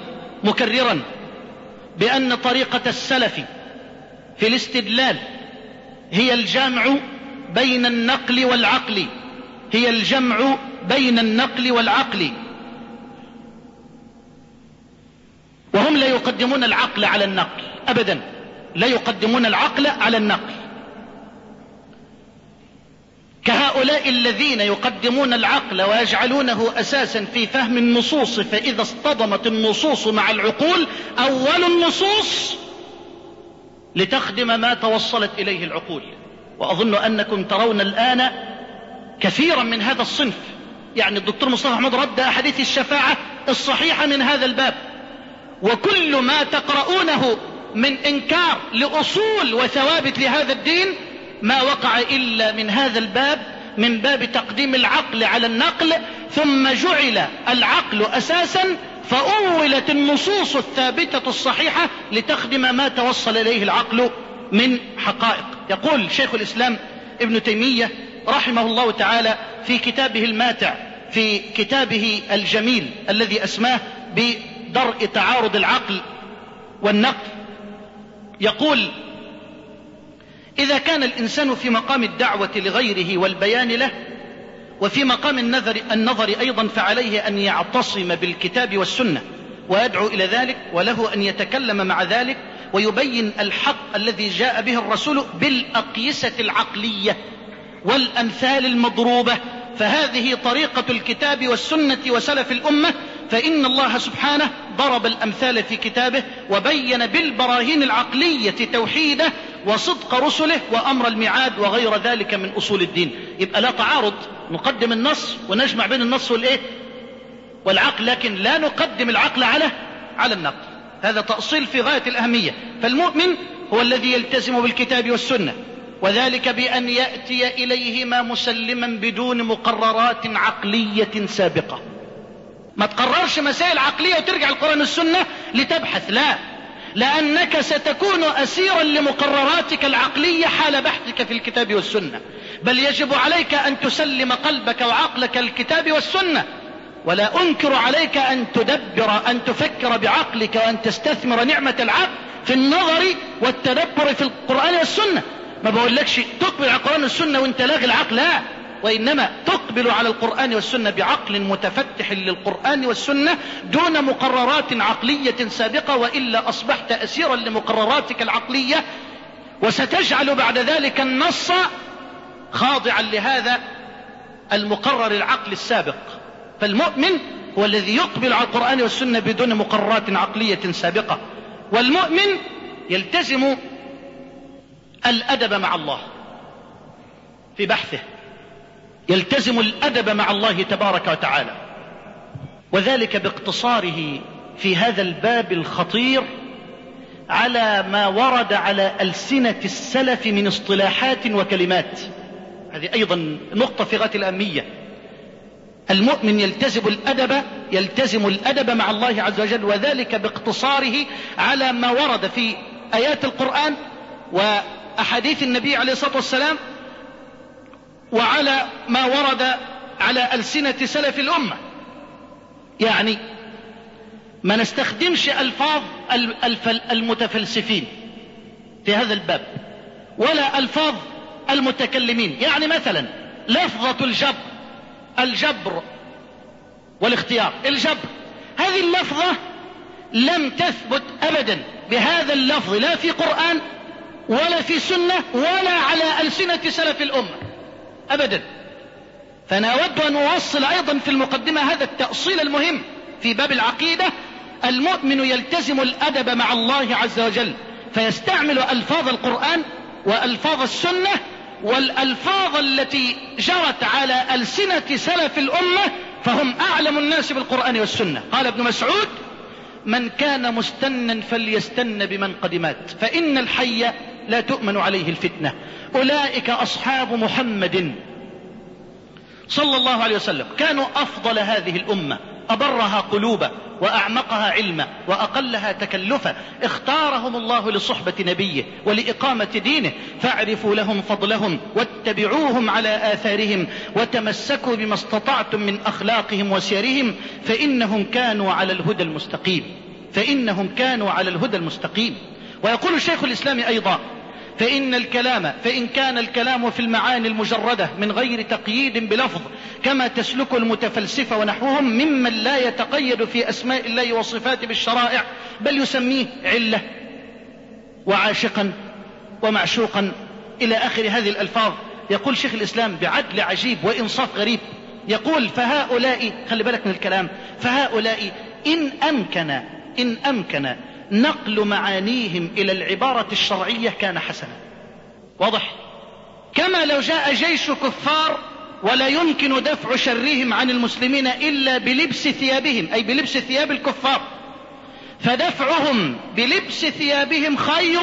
مكررا بأن طريقة السلف في الاستدلال هي الجمع بين النقل والعقل. هي الجمع بين النقل والعقل. وهم لا يقدمون العقل على النقل أبدا. لا يقدمون العقل على النقل. كهؤلاء الذين يقدمون العقل ويجعلونه أساسا في فهم النصوص فإذا اصطدمت النصوص مع العقول أول النصوص لتخدم ما توصلت إليه العقول. وأظن أنكم ترون الآن كثيرا من هذا الصنف. يعني الدكتور مصطفى أحمد رد أحاديث الشفاعة الصحيحة من هذا الباب. وكل ما تقرؤونه من إنكار لأصول وثوابت لهذا الدين ما وقع إلا من هذا الباب من باب تقديم العقل على النقل ثم جعل العقل أساسا فأولت النصوص الثابتة الصحيحة لتخدم ما توصل إليه العقل من حقائق. يقول شيخ الإسلام ابن تيمية رحمه الله تعالى في كتابه الماتع في كتابه الجميل الذي أسماه بدرء تعارض العقل والنقل يقول إذا كان الإنسان في مقام الدعوة لغيره والبيان له وفي مقام النظر, النظر أيضا فعليه أن يعتصم بالكتاب والسنة ويدعو إلى ذلك وله أن يتكلم مع ذلك ويبين الحق الذي جاء به الرسول بالأقيسة العقلية والأمثال المضروبة. فهذه طريقة الكتاب والسنة وسلف الأمة فإن الله سبحانه ضرب الأمثال في كتابه وبين بالبراهين العقلية توحيده وصدق رسله وأمر الميعاد وغير ذلك من أصول الدين. يبقى لا تعارض. نقدم النص ونجمع بين النص والإيه؟ والعقل لكن لا نقدم العقل على على النقل. هذا تأصيل في غاية الأهمية. فالمؤمن هو الذي يلتزم بالكتاب والسنة. وذلك بأن يأتي إليهما مسلما بدون مقررات عقلية سابقة. ما تقررش مسائل عقلية وترجع القرآن والسنة لتبحث. لا. لأنك ستكون أسيرا لمقرراتك العقلية حال بحثك في الكتاب والسنة. بل يجب عليك أن تسلم قلبك وعقلك الكتاب والسنة. ولا أنكر عليك أن تدبر أن تفكر بعقلك وأن تستثمر نعمة العقل في النظر والتدبر في القرآن والسنة. ما بقولكش تقبل على القرآن والسنة وانت لاغي العقل لا. وإنما تقبل على القرآن والسنة بعقل متفتح للقرآن والسنة دون مقررات عقلية سابقة وإلا أصبحت أسيرا لمقرراتك العقلية وستجعل بعد ذلك النص خاضعا لهذا المقرر العقل السابق. فالمؤمن هو الذي يقبل على القرآن والسنة بدون مقررات عقلية سابقة. والمؤمن يلتزم الأدب مع الله في بحثه. يلتزم الأدب مع الله تبارك وتعالى. وذلك باقتصاره في هذا الباب الخطير على ما ورد على ألسنة السلف من اصطلاحات وكلمات. هذه أيضا نقطة في غاية الأهمية. المؤمن يلتزم الأدب يلتزم الأدب مع الله عز وجل وذلك باقتصاره على ما ورد في آيات القرآن وأحاديث النبي عليه الصلاة والسلام وعلى ما ورد على ألسنة سلف الأمة. يعني ما نستخدمش ألفاظ المتفلسفين في هذا الباب ولا ألفاظ المتكلمين. يعني مثلا لفظة الجبر الجبر والاختيار الجبر. هذه اللفظة لم تثبت أبدا بهذا اللفظ لا في قرآن ولا في سنة ولا على ألسنة سلف الأمة. أبدا. فأنا أود أن أوصل أيضا في المقدمة هذا التأصيل المهم في باب العقيدة. المؤمن يلتزم الأدب مع الله عز وجل فيستعمل ألفاظ القرآن وألفاظ السنة والألفاظ التي جرت على ألسنة سلف الأمة فهم أعلم الناس بالقرآن والسنة. قال ابن مسعود من كان مستنا فليستن بمن قد مات فإن الحي لا تؤمن عليه الفتنة. أولئك أصحاب محمد صلى الله عليه وسلم. كانوا أفضل هذه الأمة. أبرها قلوبا وأعمقها علما وأقلها تكلفا. اختارهم الله لصحبة نبيه ولإقامة دينه. فاعرفوا لهم فضلهم واتبعوهم على آثارهم وتمسكوا بما استطعتم من أخلاقهم وسيرهم. فإنهم كانوا على الهدى المستقيم. فإنهم كانوا على الهدى المستقيم. ويقول الشيخ الإسلام أيضا فإن الكلام فإن كان الكلام في المعاني المجردة من غير تقييد بلفظ كما تسلك المتفلسفة ونحوهم ممن لا يتقيد في أسماء الله وصفاته بالشرائع بل يسميه علة وعاشقا ومعشوقا إلى آخر هذه الألفاظ. يقول شيخ الإسلام بعدل عجيب وإنصاف غريب. يقول فهؤلاء خلي بالك من الكلام فهؤلاء إن أمكن إن أمكن نقل معانيهم إلى العبارة الشرعية كان حسنا. واضح؟ كما لو جاء جيش كفار ولا يمكن دفع شرهم عن المسلمين إلا بلبس ثيابهم أي بلبس ثياب الكفار. فدفعهم بلبس ثيابهم خير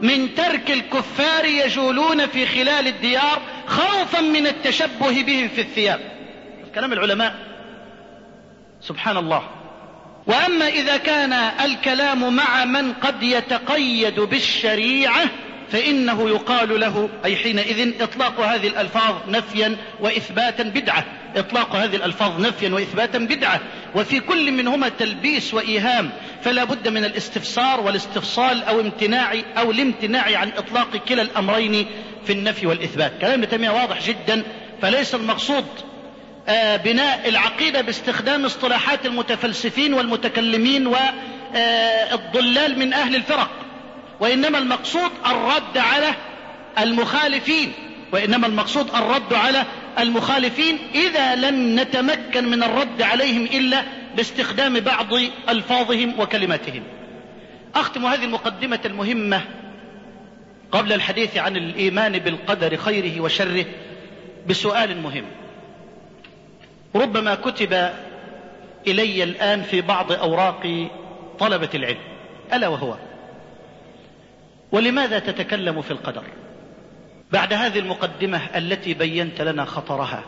من ترك الكفار يجولون في خلال الديار خوفا من التشبه بهم في الثياب. كلام العلماء. سبحان الله. وأما إذا كان الكلام مع من قد يتقيد بالشريعة فإنه يقال له أي حينئذ إطلاق هذه الألفاظ نفيا وإثباتا بدعة. إطلاق هذه الألفاظ نفيا وإثباتا بدعة. وفي كل منهما تلبيس وإيهام. فلا بد من الاستفسار والاستفصال أو امتناع أو الامتناع عن إطلاق كلا الأمرين في النفي والإثبات. كلام تيمية واضح جدا. فليس المقصود بناء العقيدة باستخدام اصطلاحات المتفلسفين والمتكلمين والضلال من أهل الفرق. وإنما المقصود الرد على المخالفين. وإنما المقصود الرد على المخالفين إذا لم نتمكن من الرد عليهم إلا باستخدام بعض ألفاظهم وكلماتهم. أختم هذه المقدمة المهمة قبل الحديث عن الإيمان بالقدر خيره وشره بسؤال مهم. ربما كتب إلي الآن في بعض أوراق طلبة العلم ألا وهو؟ ولماذا تتكلم في القدر؟ بعد هذه المقدمة التي بينت لنا خطرها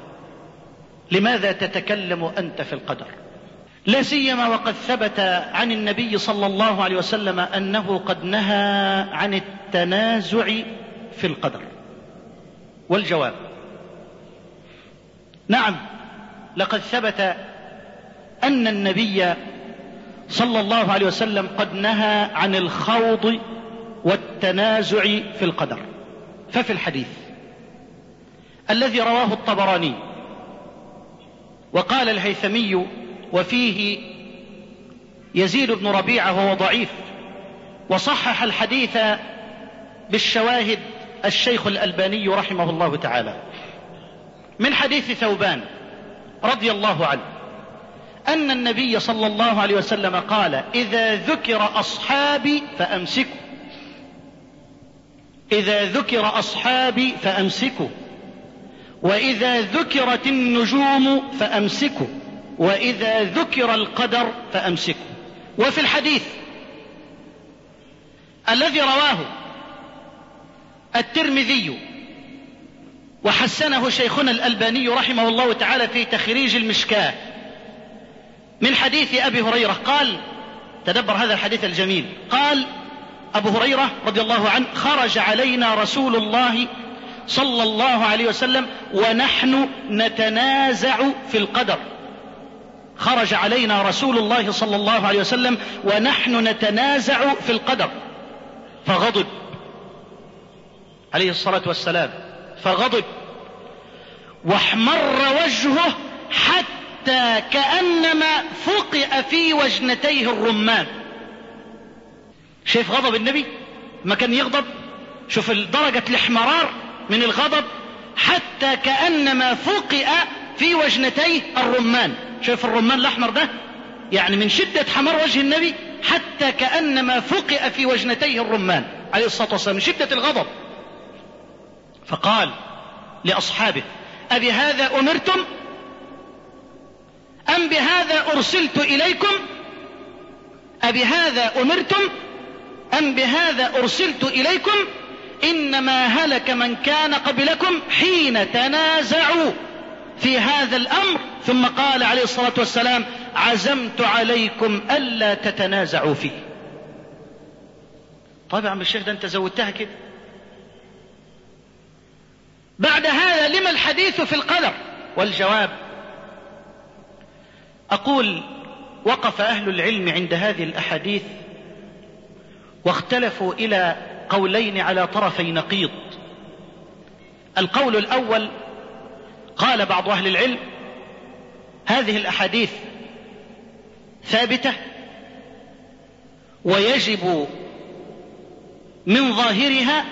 لماذا تتكلم أنت في القدر؟ لا سيما وقد ثبت عن النبي صلى الله عليه وسلم أنه قد نهى عن التنازع في القدر. والجواب نعم لقد ثبت أن النبي صلى الله عليه وسلم قد نهى عن الخوض والتنازع في القدر. ففي الحديث الذي رواه الطبراني وقال الهيثمي وفيه يزيد بن ربيعة وهو ضعيف وصحح الحديث بالشواهد الشيخ الألباني رحمه الله تعالى. من حديث ثوبان رضي الله عنه أن النبي صلى الله عليه وسلم قال إذا ذكر أصحابي فأمسكوا. إذا ذكر أصحابي فأمسكوا وإذا ذكرت النجوم فأمسكوا وإذا ذكر القدر فأمسكوا. وفي الحديث الذي رواه الترمذي وحسنه شيخنا الألباني رحمه الله تعالى في تخريج المشكاة. من حديث أبي هريرة قال تدبر هذا الحديث الجميل. قال أبو هريرة رضي الله عنه خرج علينا رسول الله صلى الله عليه وسلم ونحن نتنازع في القدر. خرج علينا رسول الله صلى الله عليه وسلم ونحن نتنازع في القدر. فغضب. عليه الصلاة والسلام. فغضب. واحمر وجهه حتى كأنما فقئ في وجنتيه الرمان. شايف غضب النبي؟ ما كان يغضب؟ شوف درجة الاحمرار من الغضب. حتى كأنما فقئ في وجنتيه الرمان. شايف الرمان الأحمر ده؟ يعني من شدة حمار وجه النبي حتى كأنما فقئ في وجنتيه الرمان. عليه الصلاة والسلام. من شدة الغضب. فقال لأصحابه أبهذا أمرتم؟ أم بهذا أرسلت إليكم؟ أبهذا أمرتم؟ أم بهذا أرسلت إليكم؟ إنما هلك من كان قبلكم حين تنازعوا في هذا الأمر. ثم قال عليه الصلاة والسلام عزمت عليكم ألا تتنازعوا فيه. عم الشيخ ده أنت زودتها كده؟ بعد هذا لما الحديث في القدر والجواب؟ أقول وقف أهل العلم عند هذه الأحاديث واختلفوا إلى قولين على طرفي نقيض. القول الأول قال بعض أهل العلم هذه الأحاديث ثابتة ويجب من ظاهرها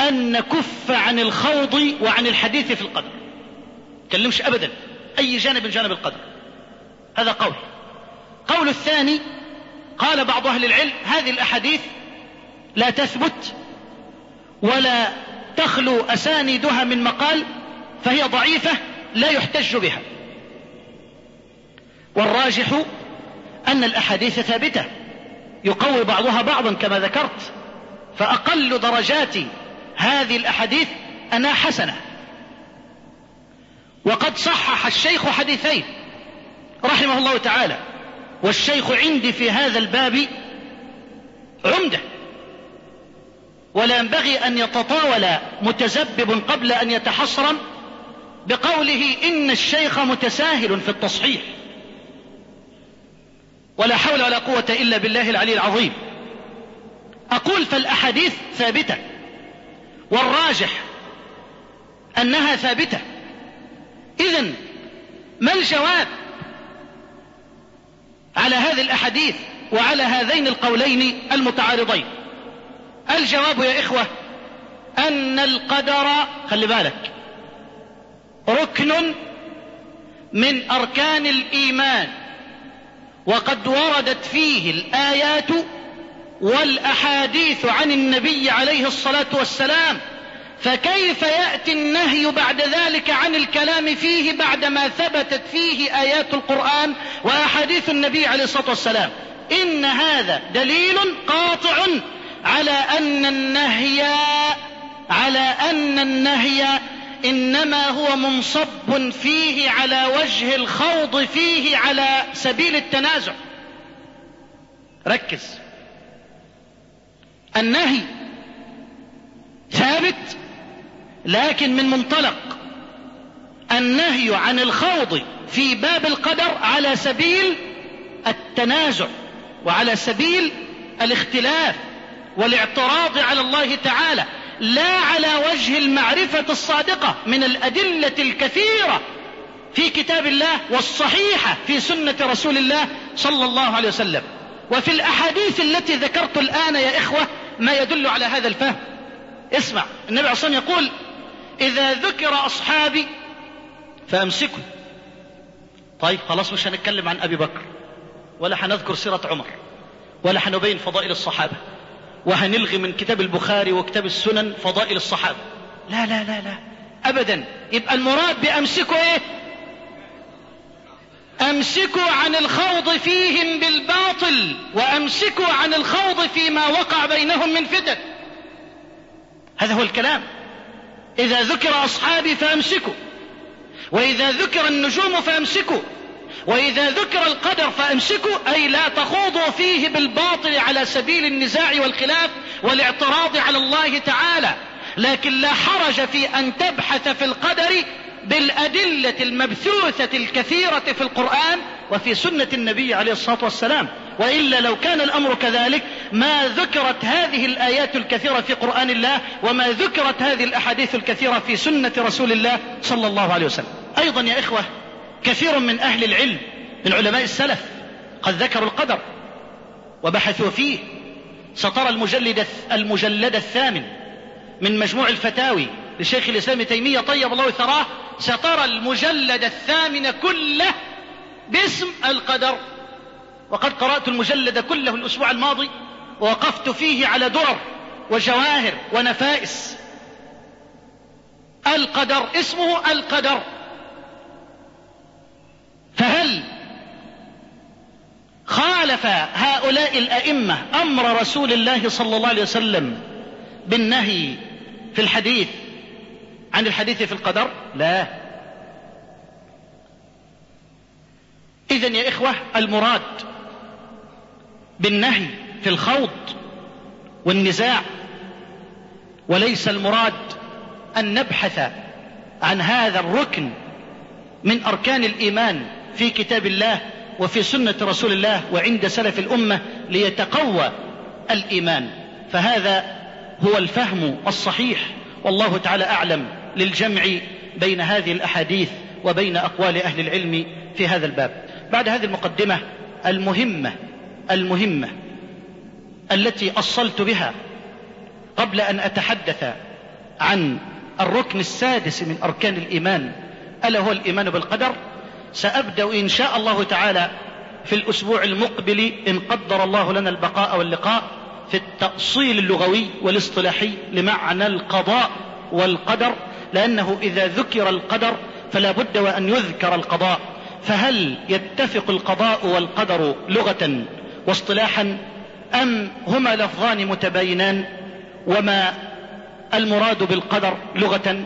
أن نكف عن الخوض وعن الحديث في القدر. تكلمش أبدا. أي جانب من جانب القدر. هذا قول. قول الثاني قال بعض أهل العلم هذه الأحاديث لا تثبت ولا تخلو أساندها من مقال فهي ضعيفة لا يحتج بها. والراجح أن الأحاديث ثابتة. يقوي بعضها بعضا كما ذكرت. فأقل درجات هذه الأحاديث أنا حسنة. وقد صحح الشيخ حديثين رحمه الله تعالى والشيخ عندي في هذا الباب عمدة. ولا ينبغي أن يتطاول متزبب قبل أن يتحصرا بقوله إن الشيخ متساهل في التصحيح. ولا حول ولا قوة إلا بالله العلي العظيم. أقول فالأحاديث ثابتة. والراجح أنها ثابتة. إذا ما الجواب على هذه الأحاديث وعلى هذين القولين المتعارضين؟ الجواب يا إخوة أن القدر خلي بالك ركن من أركان الإيمان وقد وردت فيه الآيات والأحاديث عن النبي عليه الصلاة والسلام فكيف يأتي النهي بعد ذلك عن الكلام فيه بعدما ثبتت فيه آيات القرآن وأحاديث النبي عليه الصلاة والسلام؟ إن هذا دليل قاطع على أن النهي على أن النهي إنما هو منصب فيه على وجه الخوض فيه على سبيل التنازع. ركز. النهي ثابت لكن من منطلق النهي عن الخوض في باب القدر على سبيل التنازع وعلى سبيل الاختلاف والاعتراض على الله تعالى لا على وجه المعرفة الصادقة من الأدلة الكثيرة في كتاب الله والصحيحة في سنة رسول الله صلى الله عليه وسلم. وفي الأحاديث التي ذكرت الآن يا إخوة ما يدل على هذا الفهم. اسمع النبي عليه الصلاة والسلام يقول إذا ذكر أصحابي فأمسكوا طيب خلاص مش هنتكلم عن أبي بكر ولا هنذكر سيرة عمر ولا هنبين فضائل الصحابة وهنلغي من كتاب البخاري وكتاب السنن فضائل الصحابة. لا لا لا لا أبدا. يبقى المراد بأمسكوا إيه؟ أمسكوا عن الخوض فيهم بالباطل وأمسكوا عن الخوض فيما وقع بينهم من فتن. هذا هو الكلام. إذا ذكر أصحابي فأمسكوا وإذا ذكر النجوم فأمسكوا وإذا ذكر القدر فأمسكوا أي لا تخوضوا فيه بالباطل على سبيل النزاع والخلاف والاعتراض على الله تعالى. لكن لا حرج في أن تبحث في القدر بالأدلة المبثوثة الكثيرة في القرآن وفي سنة النبي عليه الصلاة والسلام. وإلا لو كان الأمر كذلك ما ذكرت هذه الآيات الكثيرة في قرآن الله وما ذكرت هذه الأحاديث الكثيرة في سنة رسول الله صلى الله عليه وسلم. أيضا يا إخوة كثير من أهل العلم من علماء السلف قد ذكروا القدر وبحثوا فيه. سترى المجلد المجلد الثامن من مجموع الفتاوي لشيخ الإسلام تيمية طيب الله ثراه. سترى المجلد الثامن كله باسم القدر. وقد قرأت المجلد كله الأسبوع الماضي ووقفت فيه على درر وجواهر ونفائس. القدر اسمه القدر. فهل خالف هؤلاء الأئمة أمر رسول الله صلى الله عليه وسلم بالنهي في الحديث عن الحديث في القدر؟ لا. إذن يا إخوة المراد بالنهي في الخوض والنزاع وليس المراد أن نبحث عن هذا الركن من أركان الإيمان في كتاب الله وفي سنة رسول الله وعند سلف الأمة ليتقوى الإيمان. فهذا هو الفهم الصحيح. والله تعالى أعلم للجمع بين هذه الأحاديث وبين أقوال أهل العلم في هذا الباب. بعد هذه المقدمة المهمة المهمة التي أصلت بها قبل أن أتحدث عن الركن السادس من أركان الإيمان ألا هو الإيمان بالقدر؟ سأبدأ إن شاء الله تعالى في الأسبوع المقبل إن قدر الله لنا البقاء واللقاء. في التأصيل اللغوي والاصطلاحي لمعنى القضاء والقدر لأنه إذا ذكر القدر فلا بد وأن يذكر القضاء. فهل يتفق القضاء والقدر لغة واصطلاحا أم هما لفظان متباينان؟ وما المراد بالقدر لغة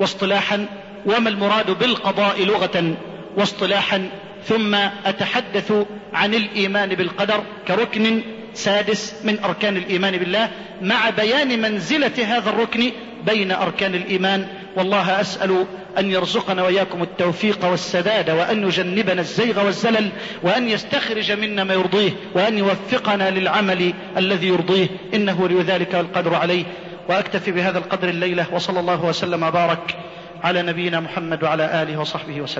واصطلاحا؟ وما المراد بالقضاء لغة واصطلاحا؟ ثم أتحدث عن الإيمان بالقدر كركن سادس من أركان الإيمان بالله مع بيان منزلة هذا الركن بين أركان الإيمان. والله أسأل أن يرزقنا وإياكم التوفيق والسداد وأن يجنبنا الزيغ والزلل وأن يستخرج منا ما يرضيه وأن يوفقنا للعمل الذي يرضيه. إنه ولي ذلك والقدر عليه. وأكتفي بهذا القدر الليلة وصلى الله وسلم وبارك على نبينا محمد وعلى آله وصحبه وسلم.